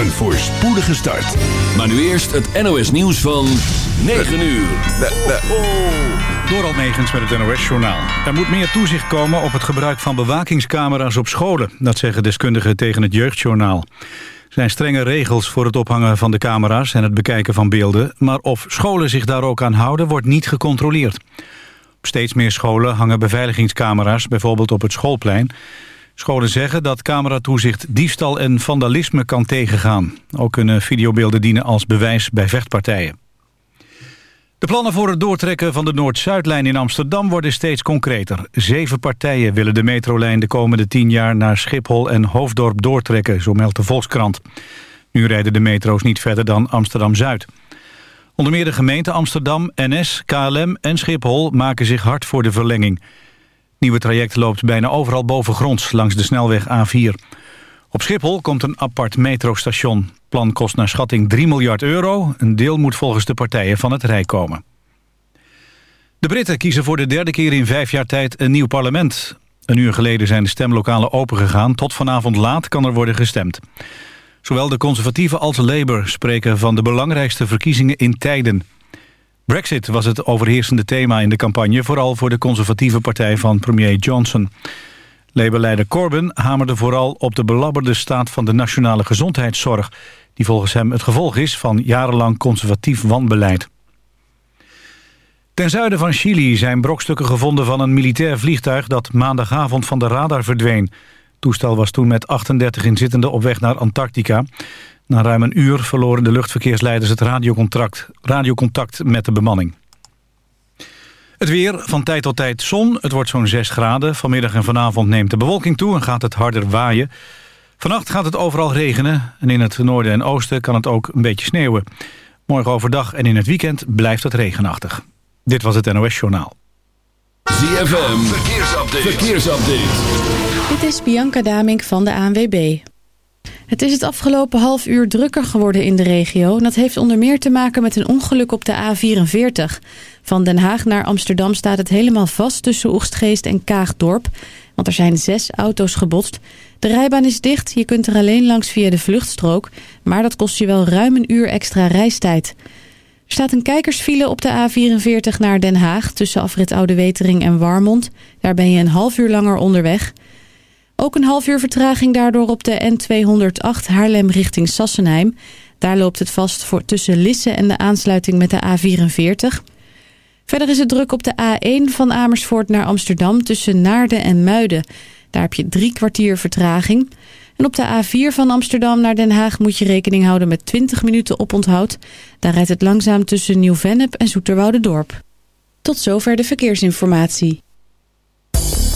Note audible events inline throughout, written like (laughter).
Een voorspoedige start. Maar nu eerst het NOS nieuws van 9 uur. Door Almegens met het NOS-journaal. Er moet meer toezicht komen op het gebruik van bewakingscamera's op scholen. Dat zeggen deskundigen tegen het Jeugdjournaal. Er zijn strenge regels voor het ophangen van de camera's en het bekijken van beelden. Maar of scholen zich daar ook aan houden, wordt niet gecontroleerd. Op steeds meer scholen hangen beveiligingscamera's, bijvoorbeeld op het schoolplein. Scholen zeggen dat cameratoezicht diefstal en vandalisme kan tegengaan. Ook kunnen videobeelden dienen als bewijs bij vechtpartijen. De plannen voor het doortrekken van de Noord-Zuidlijn in Amsterdam worden steeds concreter. Zeven partijen willen de metrolijn de komende tien jaar naar Schiphol en Hoofddorp doortrekken, zo meldt de Volkskrant. Nu rijden de metro's niet verder dan Amsterdam-Zuid. Onder meer de gemeente Amsterdam, NS, KLM en Schiphol maken zich hard voor de verlenging nieuwe traject loopt bijna overal bovengronds langs de snelweg A4. Op Schiphol komt een apart metrostation. plan kost naar schatting 3 miljard euro. Een deel moet volgens de partijen van het Rijk komen. De Britten kiezen voor de derde keer in vijf jaar tijd een nieuw parlement. Een uur geleden zijn de stemlokalen opengegaan. Tot vanavond laat kan er worden gestemd. Zowel de conservatieven als Labour spreken van de belangrijkste verkiezingen in tijden. Brexit was het overheersende thema in de campagne... vooral voor de conservatieve partij van premier Johnson. Labour-leider Corbyn hamerde vooral op de belabberde staat van de nationale gezondheidszorg... die volgens hem het gevolg is van jarenlang conservatief wanbeleid. Ten zuiden van Chili zijn brokstukken gevonden van een militair vliegtuig... dat maandagavond van de radar verdween. Toestel was toen met 38 inzittenden op weg naar Antarctica. Na ruim een uur verloren de luchtverkeersleiders het radiocontact, radiocontact met de bemanning. Het weer, van tijd tot tijd zon. Het wordt zo'n 6 graden. Vanmiddag en vanavond neemt de bewolking toe en gaat het harder waaien. Vannacht gaat het overal regenen. En in het noorden en oosten kan het ook een beetje sneeuwen. Morgen overdag en in het weekend blijft het regenachtig. Dit was het NOS Journaal. ZFM, verkeersupdate. verkeersupdate. Dit is Bianca Damink van de ANWB. Het is het afgelopen half uur drukker geworden in de regio. En dat heeft onder meer te maken met een ongeluk op de A44. Van Den Haag naar Amsterdam staat het helemaal vast tussen Oegstgeest en Kaagdorp. Want er zijn zes auto's gebotst. De rijbaan is dicht, je kunt er alleen langs via de vluchtstrook. Maar dat kost je wel ruim een uur extra reistijd. Er staat een kijkersfile op de A44 naar Den Haag... tussen afrit Oude Wetering en Warmond. Daar ben je een half uur langer onderweg... Ook een half uur vertraging daardoor op de N208 Haarlem richting Sassenheim. Daar loopt het vast voor tussen Lisse en de aansluiting met de A44. Verder is het druk op de A1 van Amersfoort naar Amsterdam tussen Naarden en Muiden. Daar heb je drie kwartier vertraging. En op de A4 van Amsterdam naar Den Haag moet je rekening houden met 20 minuten oponthoud. Daar rijdt het langzaam tussen Nieuw-Vennep en Zoeterwoude-dorp. Tot zover de verkeersinformatie.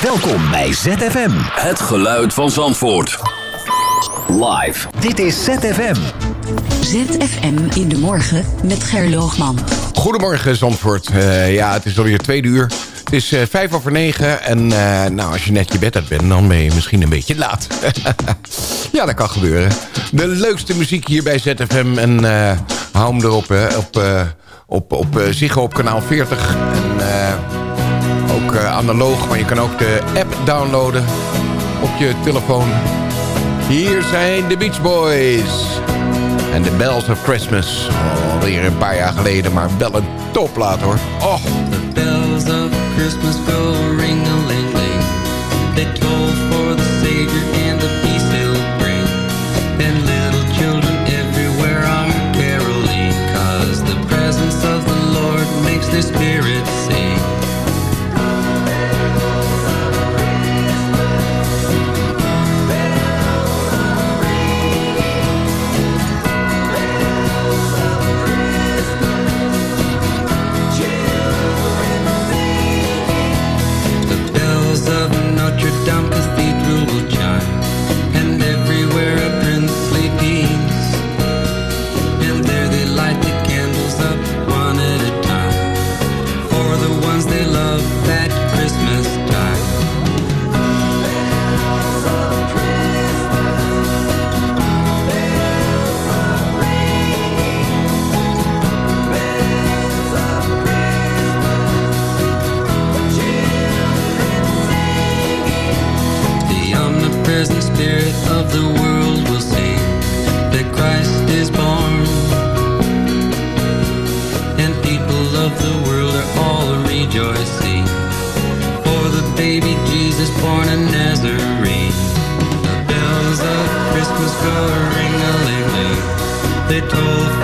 Welkom bij ZFM. Het geluid van Zandvoort. Live. Dit is ZFM. ZFM in de morgen met Gerloogman. Goedemorgen Zandvoort. Uh, ja, het is alweer tweede uur. Het is uh, vijf over negen en uh, nou, als je net je bed uit bent... dan ben je misschien een beetje laat. (laughs) ja, dat kan gebeuren. De leukste muziek hier bij ZFM. En hou hem erop hè, op, op, op Ziggo op kanaal 40. En ook analoog, maar je kan ook de app downloaden op je telefoon. Hier zijn de Beach Boys. En The Bells of Christmas. Alweer een paar jaar geleden, maar wel een topplaat hoor. Oh. The bells of Christmas of the world will sing that Christ is born. And people of the world are all rejoicing for the baby Jesus born a Nazarene. The bells of Christmas go. They toll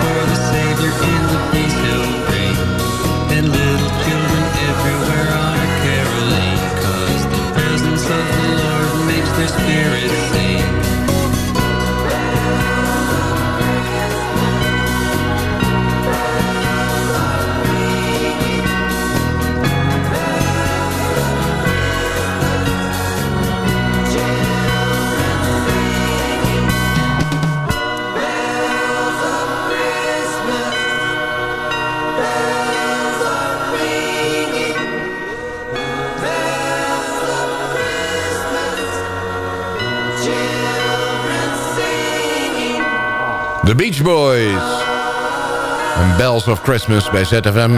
The Beach Boys. En Bells of Christmas bij ZFM.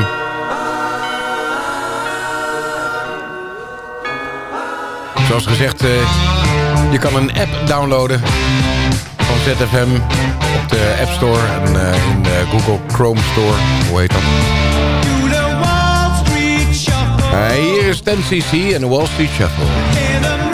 Zoals gezegd, eh, je kan een app downloaden van ZFM op de App Store en eh, in de Google Chrome Store. Hoe heet dat? Eh, hier is 10cc en de Wall Street Shuffle.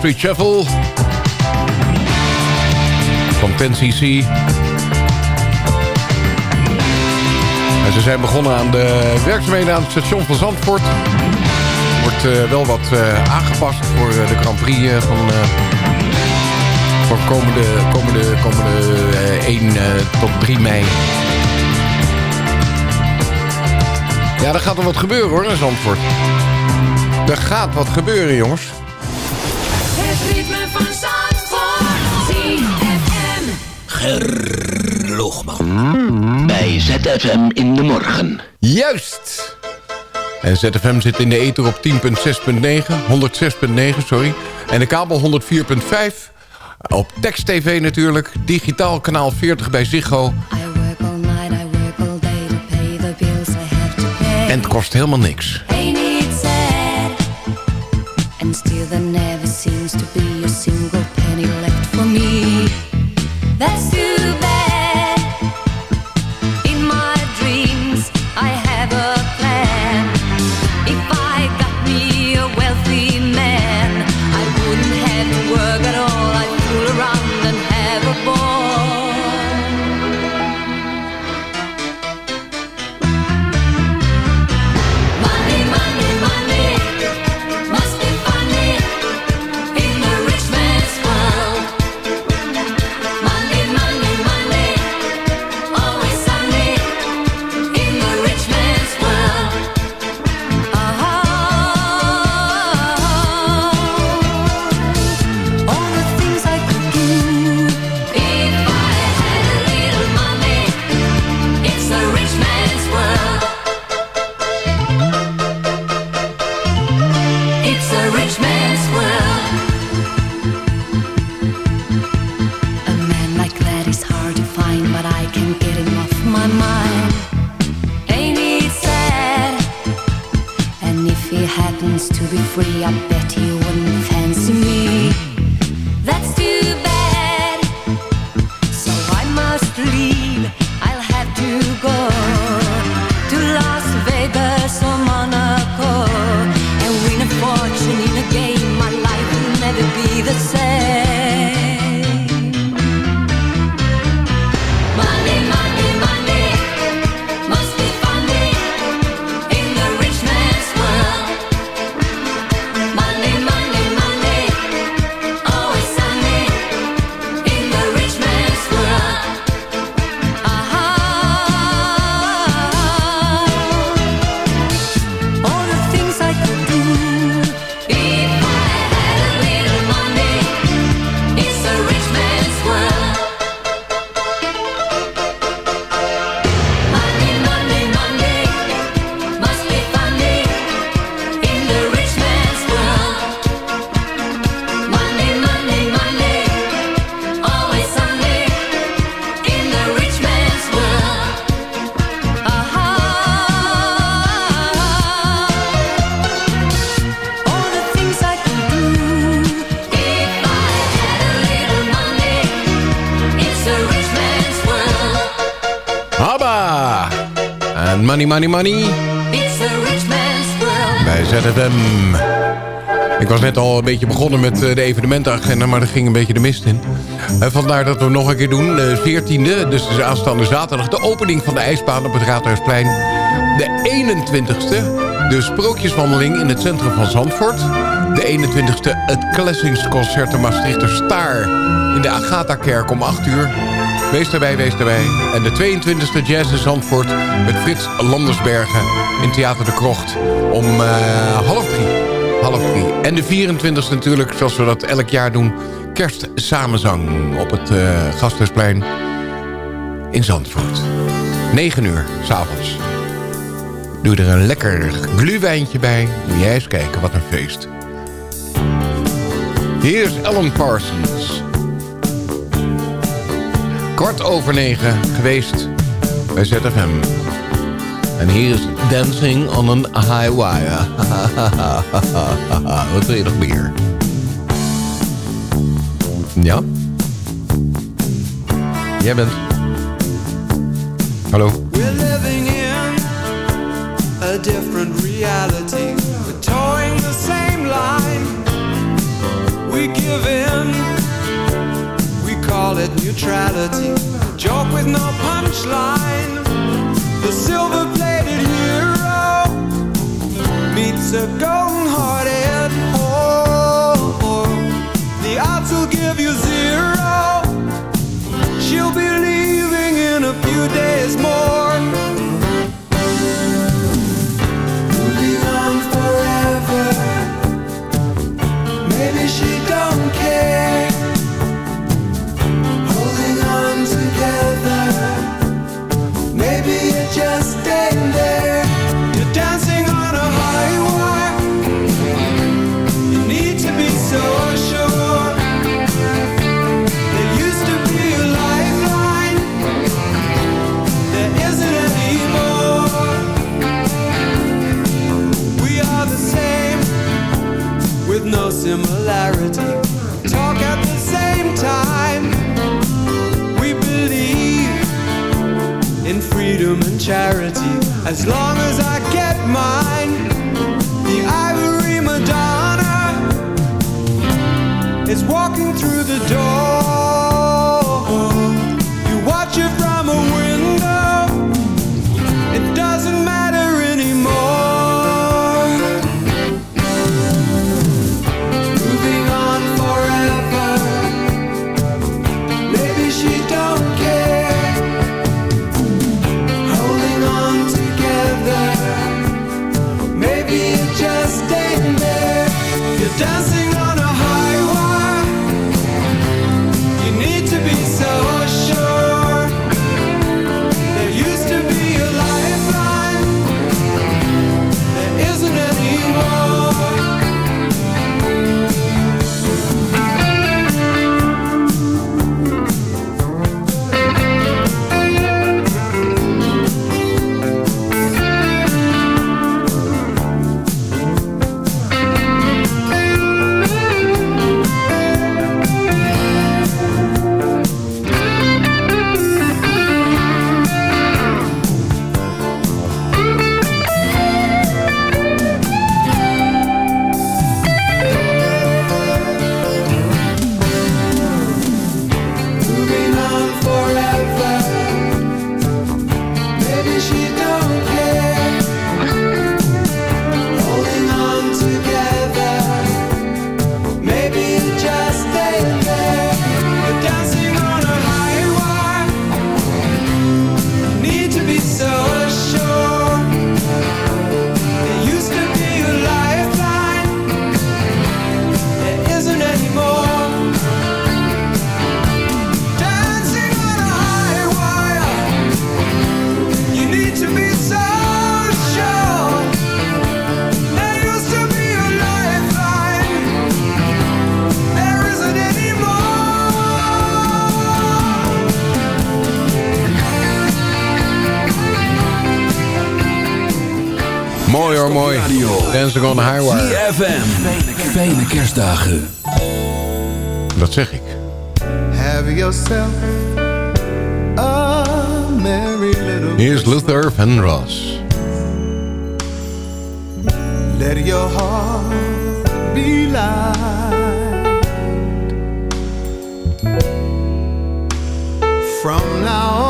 Street Shuffle. Van 10cc. En ze zijn begonnen aan de werkzaamheden aan het station van Zandvoort. Wordt eh, wel wat eh, aangepast voor eh, de Grand Prix van, van komende, komende, komende eh, 1 eh, tot 3 mei. Ja, er gaat er wat gebeuren hoor in Zandvoort. Er gaat wat gebeuren jongens. Ritme van Zandvoort. ZFM. Gerloogman. Bij ZFM in de morgen. Juist! En ZFM zit in de ether op 10.6.9, 106.9, sorry. En de kabel 104.5. Op tekst TV natuurlijk. Digitaal kanaal 40 bij Ziggo. En het kost helemaal niks. There never seems to be a single penny left for me. That's En money, money, money. It's a rich man's world. Bij ZFM. Ik was net al een beetje begonnen met eh, de evenementenagenda, maar er ging een beetje de mist in. En vandaar dat we nog een keer doen. De 14e, dus de aanstaande zaterdag, de opening van de ijsbaan op het Raadhuisplein. De 21e, de sprookjeswandeling in het centrum van Zandvoort. De 21e, het Klessingsconcert de Maastrichter Staar in de Agatha-kerk om 8 uur. Wees daarbij, wees daarbij. En de 22e Jazz in Zandvoort met Frits Landersbergen in Theater de Krocht om eh, half drie. Half drie. En de 24e natuurlijk, zoals we dat elk jaar doen... kerstsamenzang op het eh Gasthuisplein in Zandvoort. 9 uur, s'avonds. Doe er een lekker gluwijntje bij. Moet jij eens kijken, wat een feest. Hier is Alan Parsons. Kort over negen geweest bij ZFM. En hier is Dancing on a High Wire. (laughs) Wat wil je nog meer? Ja? Jij bent... Hallo? We're living in a different reality. We're towing the same line. We give in... call it neutrality. Joke with no punchline. The silver plated hero meets a golden hearted whore. The odds will give you zero. She'll be leaving in a few days more. Dancing on the Highway. CFM. Fijne kerstdagen. Dat zeg ik. Have yourself a merry little... Here's Luther Vandross. Let your heart be light. From now on.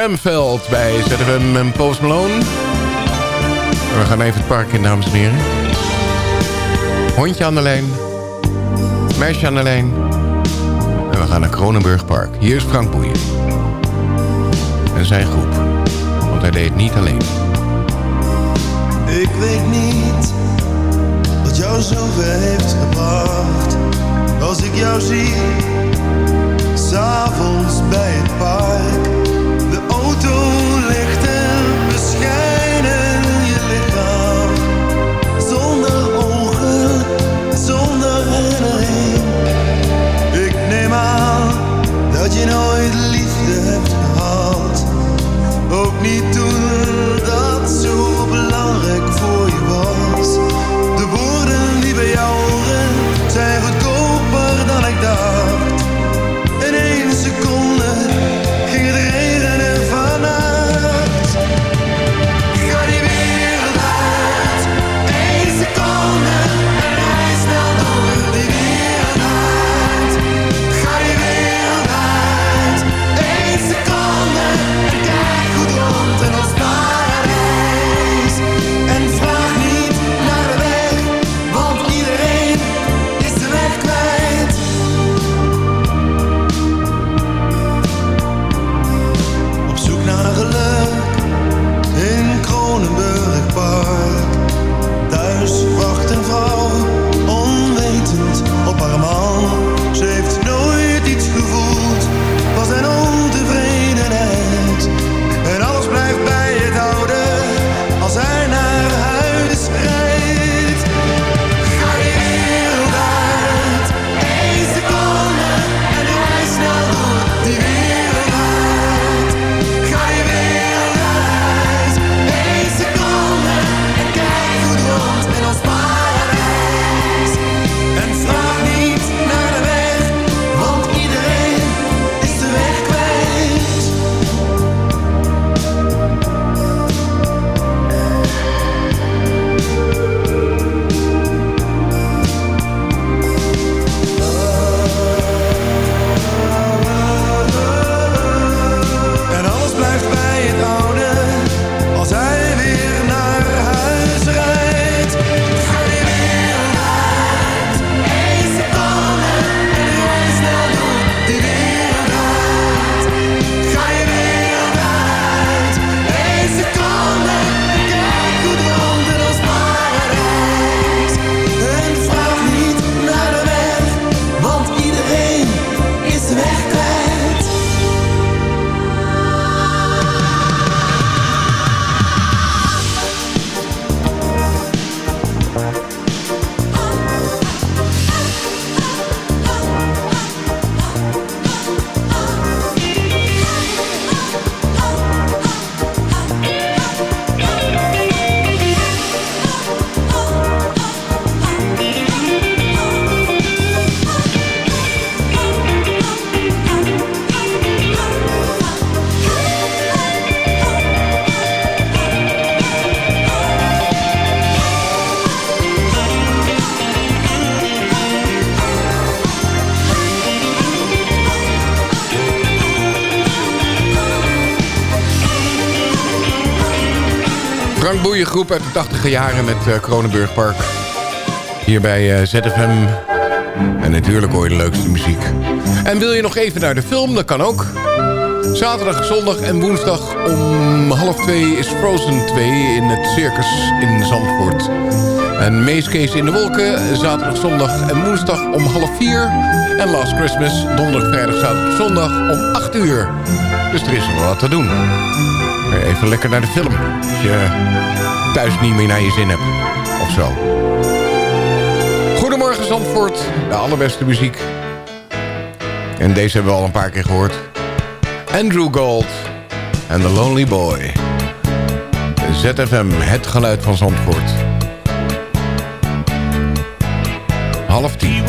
Bramveld bij ZFM en Post Malone. We gaan even het park in, dames en heren. Hondje aan de lijn. Meisje aan de lijn. En we gaan naar Kronenburg Park. Hier is Frank Boeien. En zijn groep. Want hij deed niet alleen. Ik weet niet wat jou zover heeft gebracht. Als ik jou zie, groep uit de 80 jaren met eh, Kronenburg Park. Hier bij eh, ZFM. En natuurlijk hoor je de leukste muziek. En wil je nog even naar de film? Dat kan ook. Zaterdag, zondag en woensdag om half twee is Frozen 2 in het Circus in Zandvoort. En Meeskees in de Wolken, zaterdag, zondag en woensdag om half vier. En Last Christmas, donderdag, vrijdag, zaterdag, zondag om 8 uur. Dus er is nog wat te doen. Even lekker naar de film. Als je thuis niet meer naar je zin hebt. Of zo. Goedemorgen Zandvoort. De allerbeste muziek. En deze hebben we al een paar keer gehoord. Andrew Gold en The Lonely Boy. ZFM, het geluid van Zandvoort. Half tien.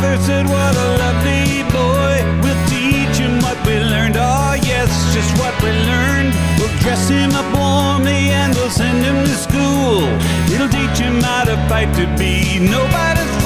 father said, What a lovely boy. We'll teach him what we learned. Oh, yes, just what we learned. We'll dress him up warmly and we'll send him to school. It'll teach him how to fight to be nobody's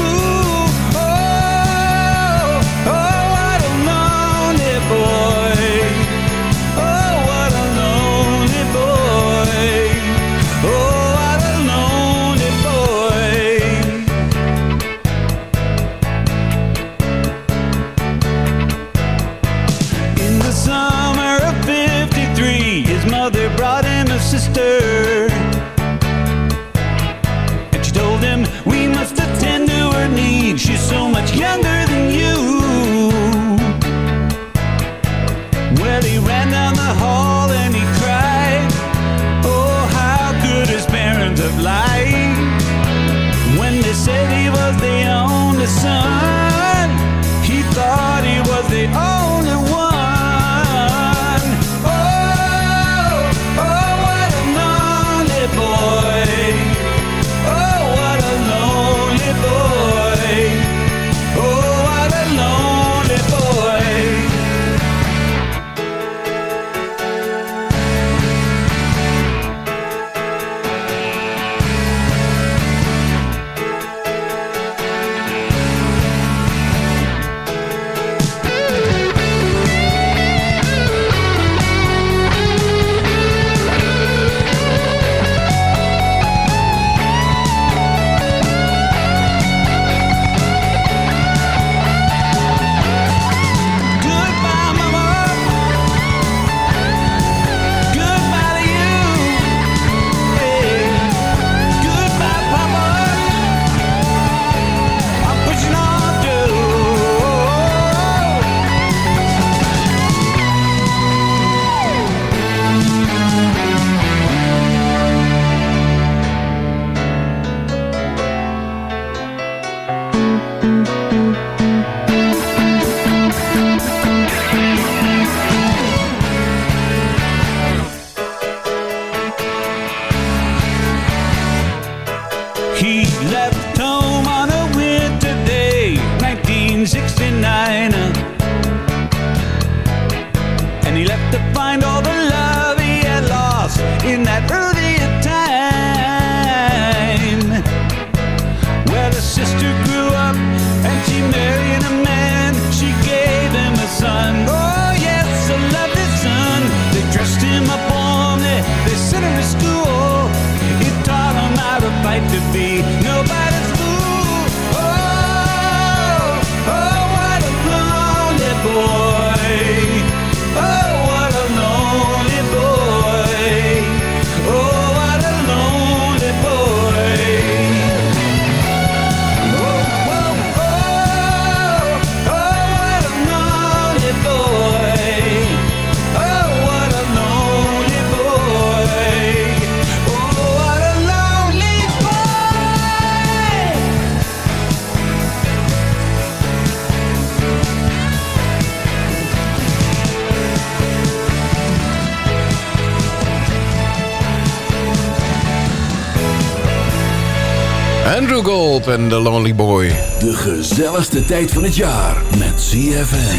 Gold en The Lonely Boy. De gezelligste tijd van het jaar met ZFM.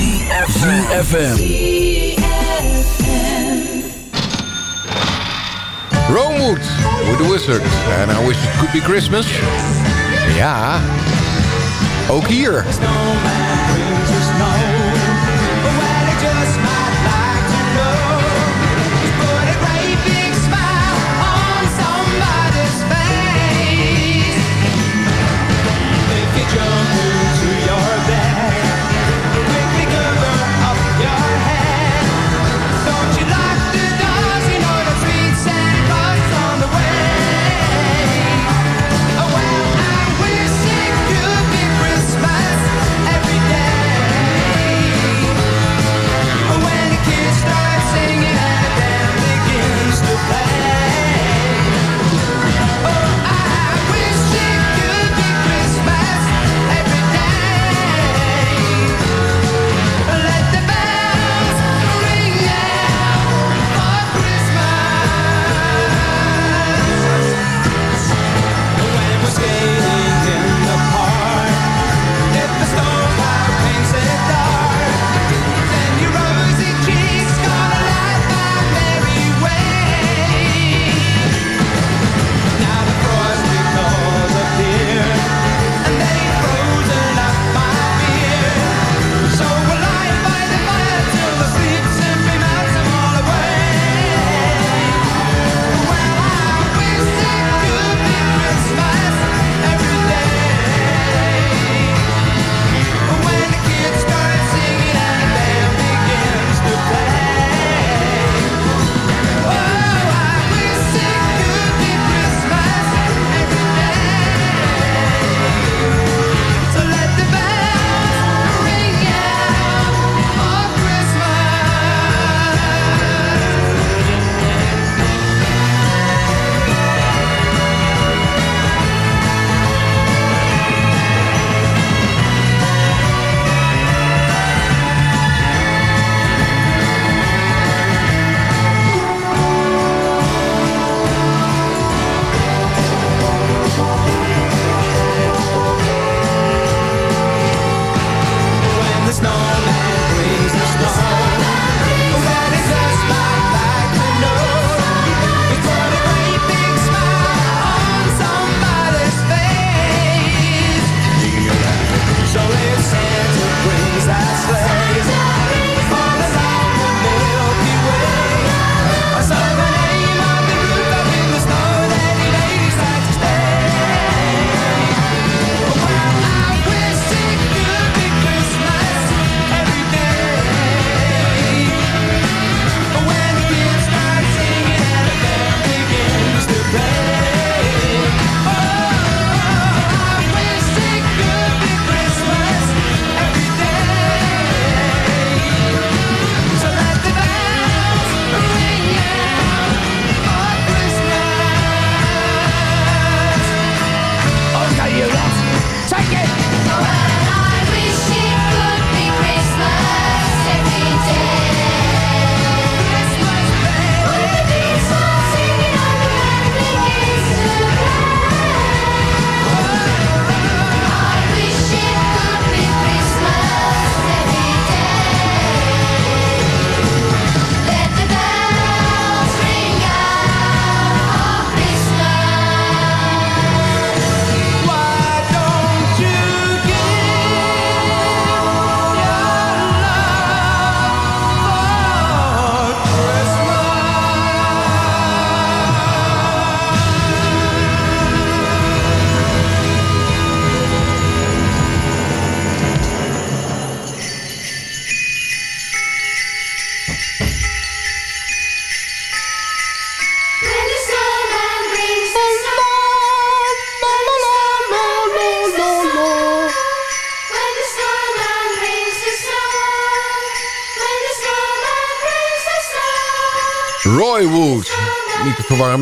ZFM. Romewood with the Wizard. And I wish it could be Christmas. Ja, ook hier.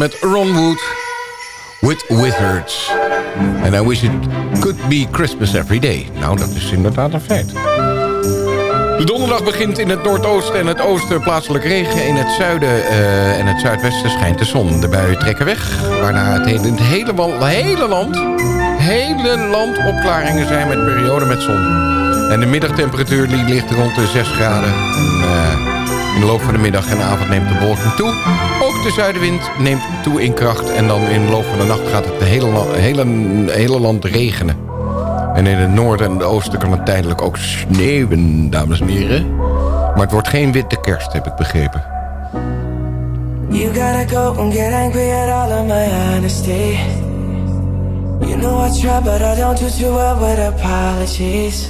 Met Ron Wood. With Wizards. And I wish it could be Christmas every day. Nou, dat is inderdaad een feit. De donderdag begint in het noordoosten en het oosten plaatselijk regen. In het zuiden eh, en het zuidwesten schijnt de zon. De buien trekken weg, waarna het hele, het hele, land... hele land opklaringen zijn met perioden met zon. En de middagtemperatuur ligt rond de 6 graden. En, eh, in de loop van de middag en de avond neemt de bewolking toe. Ook de zuidenwind neemt toe in kracht. En dan in de loop van de nacht gaat het hele, hele, hele land regenen. En in het noorden en het oosten kan het tijdelijk ook sneeuwen, dames en heren. Maar het wordt geen witte kerst, heb ik begrepen. You gotta go and get angry at all of my honesty. You know I try, but I don't do too well with apologies.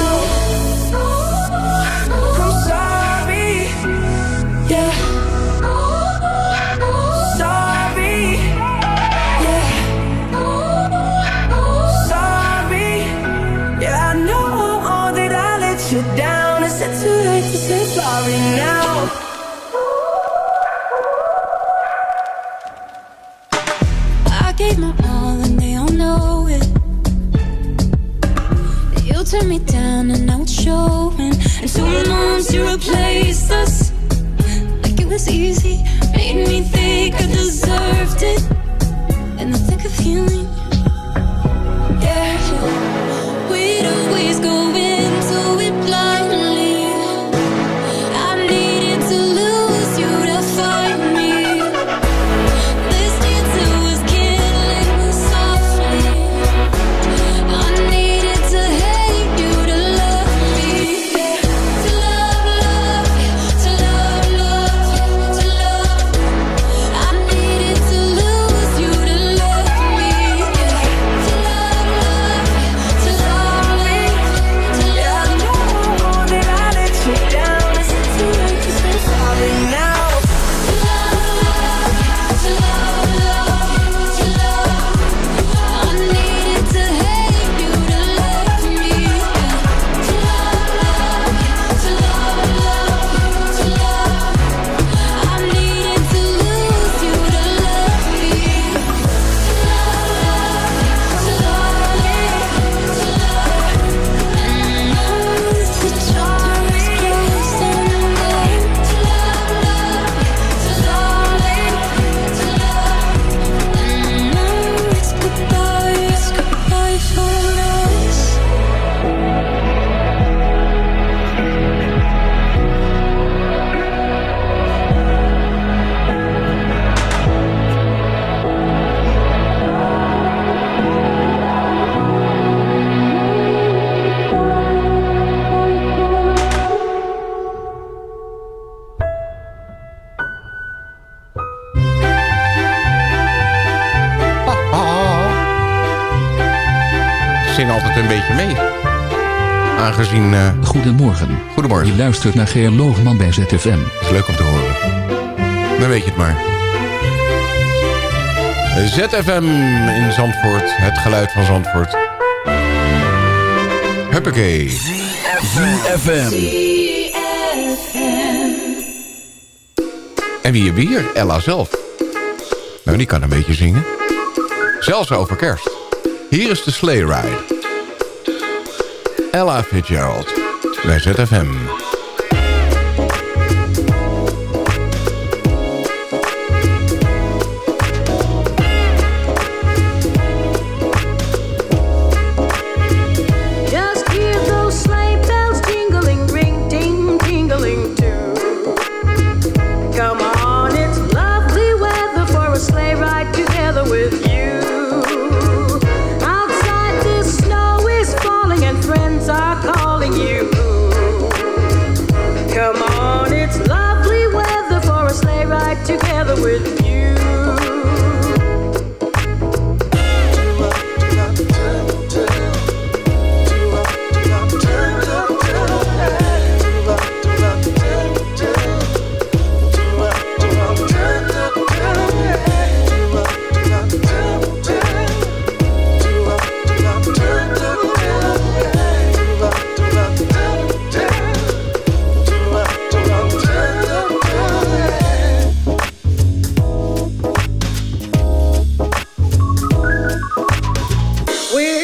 You turned me down and it's showing. And two months to replace us. Like it was easy, made me think I deserved it. In the thick of healing. Ik zing altijd een beetje mee. Aangezien... eh, Goedemorgen. Goedemorgen. Je luistert naar Geer Loogman bij ZFM. is leuk om te horen. Dan weet je het maar. ZFM in Zandvoort. Het geluid van Zandvoort. Huppakee. ZFM. En wie hebben hier? Ella zelf. Nou, die kan een beetje zingen. Zelfs over kerst. Hier is de sleigh ride. Ella Fitzgerald. Bij ZFM.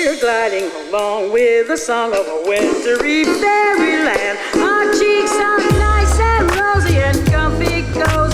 We're gliding along with the song of a wintry fairyland. Our cheeks are nice and rosy and comfy cozy.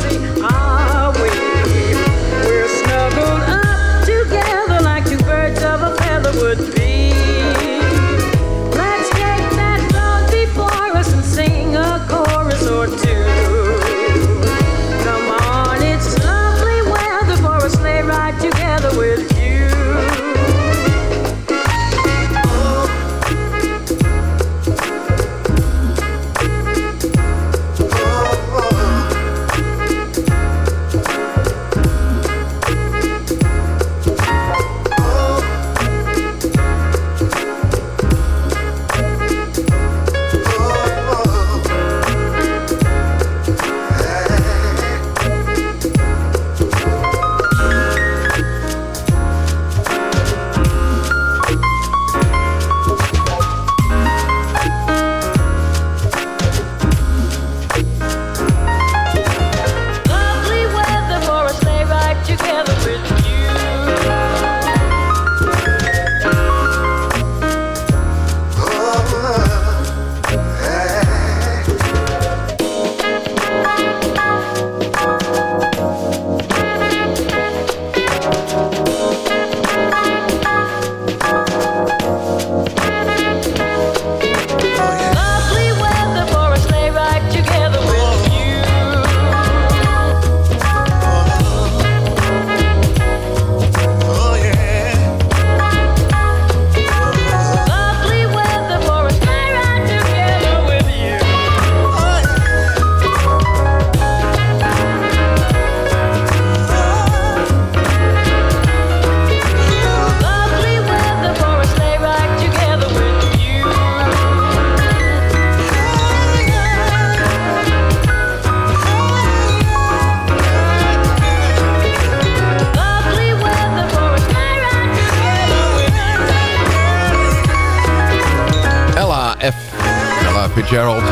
Gerald.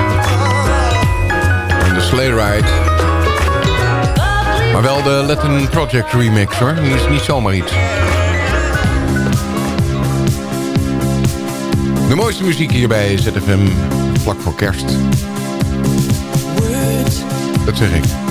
En de Sleigh Ride. Maar wel de Latin Project remix hoor. Die is niet zomaar iets. De mooiste muziek hierbij ZFM vlak voor kerst. Dat zeg ik.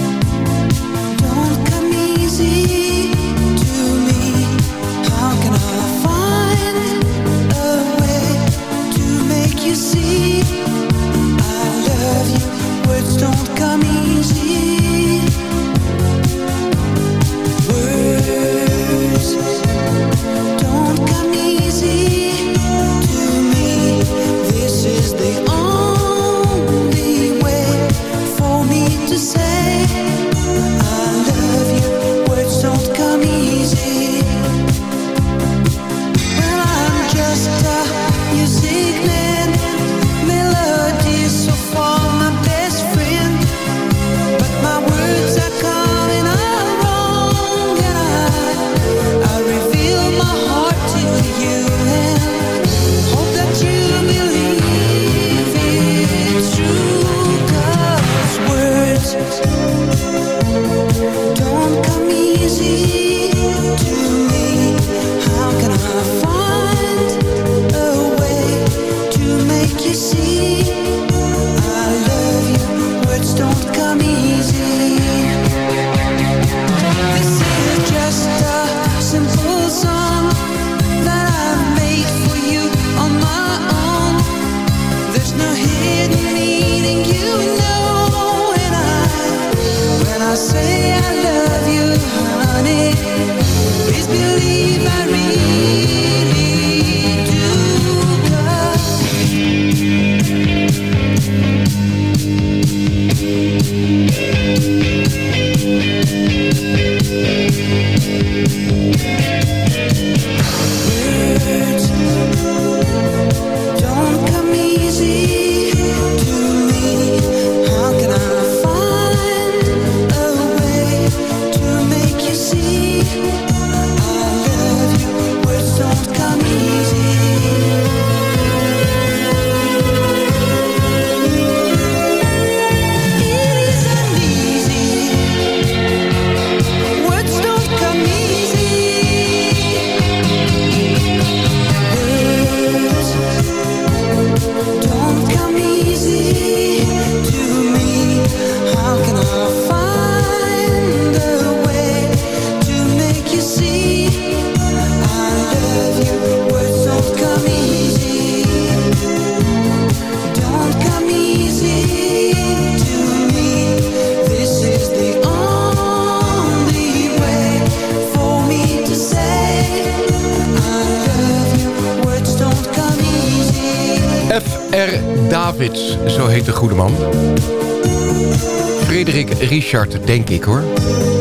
Frederik Richard, denk ik hoor.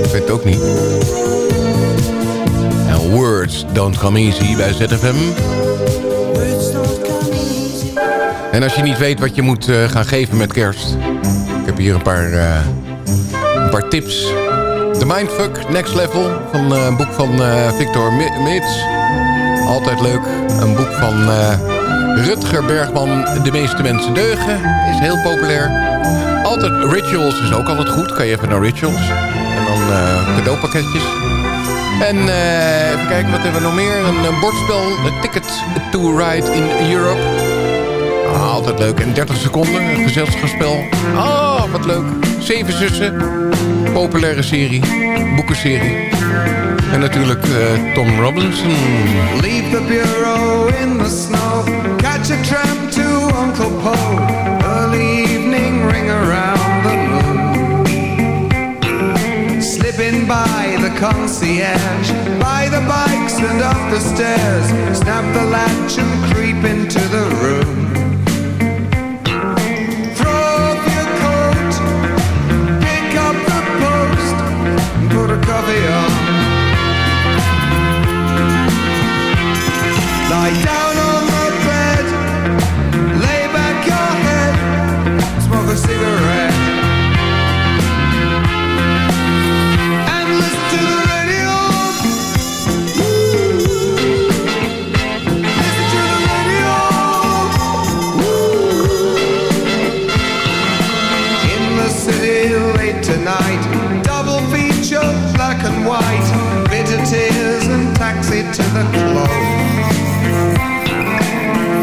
Ik weet het ook niet. En Words Don't Come Easy bij ZFM. En als je niet weet wat je moet eh, gaan geven met kerst... Ik heb hier een paar, eh, paar tips. The Mindfuck, Next Level, van eh, een boek van Victor Mi- Mits. Altijd leuk. Een boek van Rutger Bergman, De meeste mensen deugen. Is heel populair. Altijd Rituals is ook altijd goed. Kan je even naar Rituals. En dan eh, cadeaupakketjes. En eh, even kijken, wat hebben we nog meer? Een bordspel, A Ticket to Ride in Europe. Ah, altijd leuk. En 30 seconden, een gezelschapsspel. Ah, wat leuk. Zeven zussen. Populaire serie. Boekenserie. En natuurlijk eh, Tom Robinson. Leave the. Catch a tram to Uncle Po. Early evening ring around the moon. Slipping by the concierge. By the bikes and up the stairs. Snap the latch and creep into the room. Throw off your coat. Pick up the post. And put a coffee on. Lie down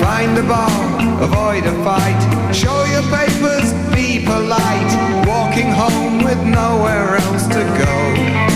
Find a bar, avoid a fight. Show your papers, be polite. Walking home with nowhere else to go.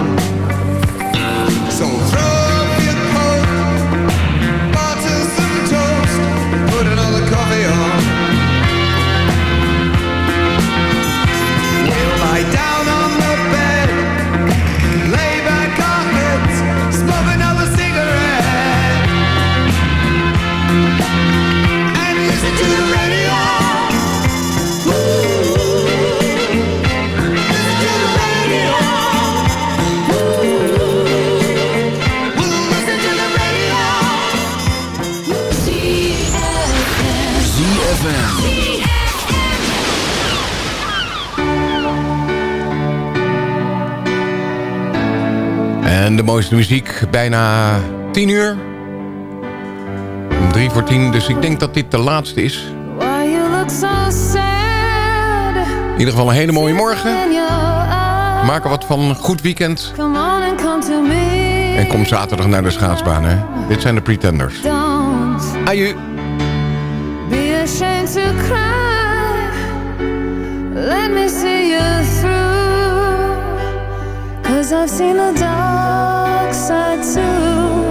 En de mooiste muziek, bijna 10 uur. 3 voor 10, dus ik denk dat dit de laatste is. In ieder geval een hele mooie morgen. Maak er wat van. Goed weekend. En kom zaterdag naar de schaatsbaan, hè. Dit zijn de Pretenders. Aju. be ashamed to cry. Let me see you through. Cause I've seen the dark side too.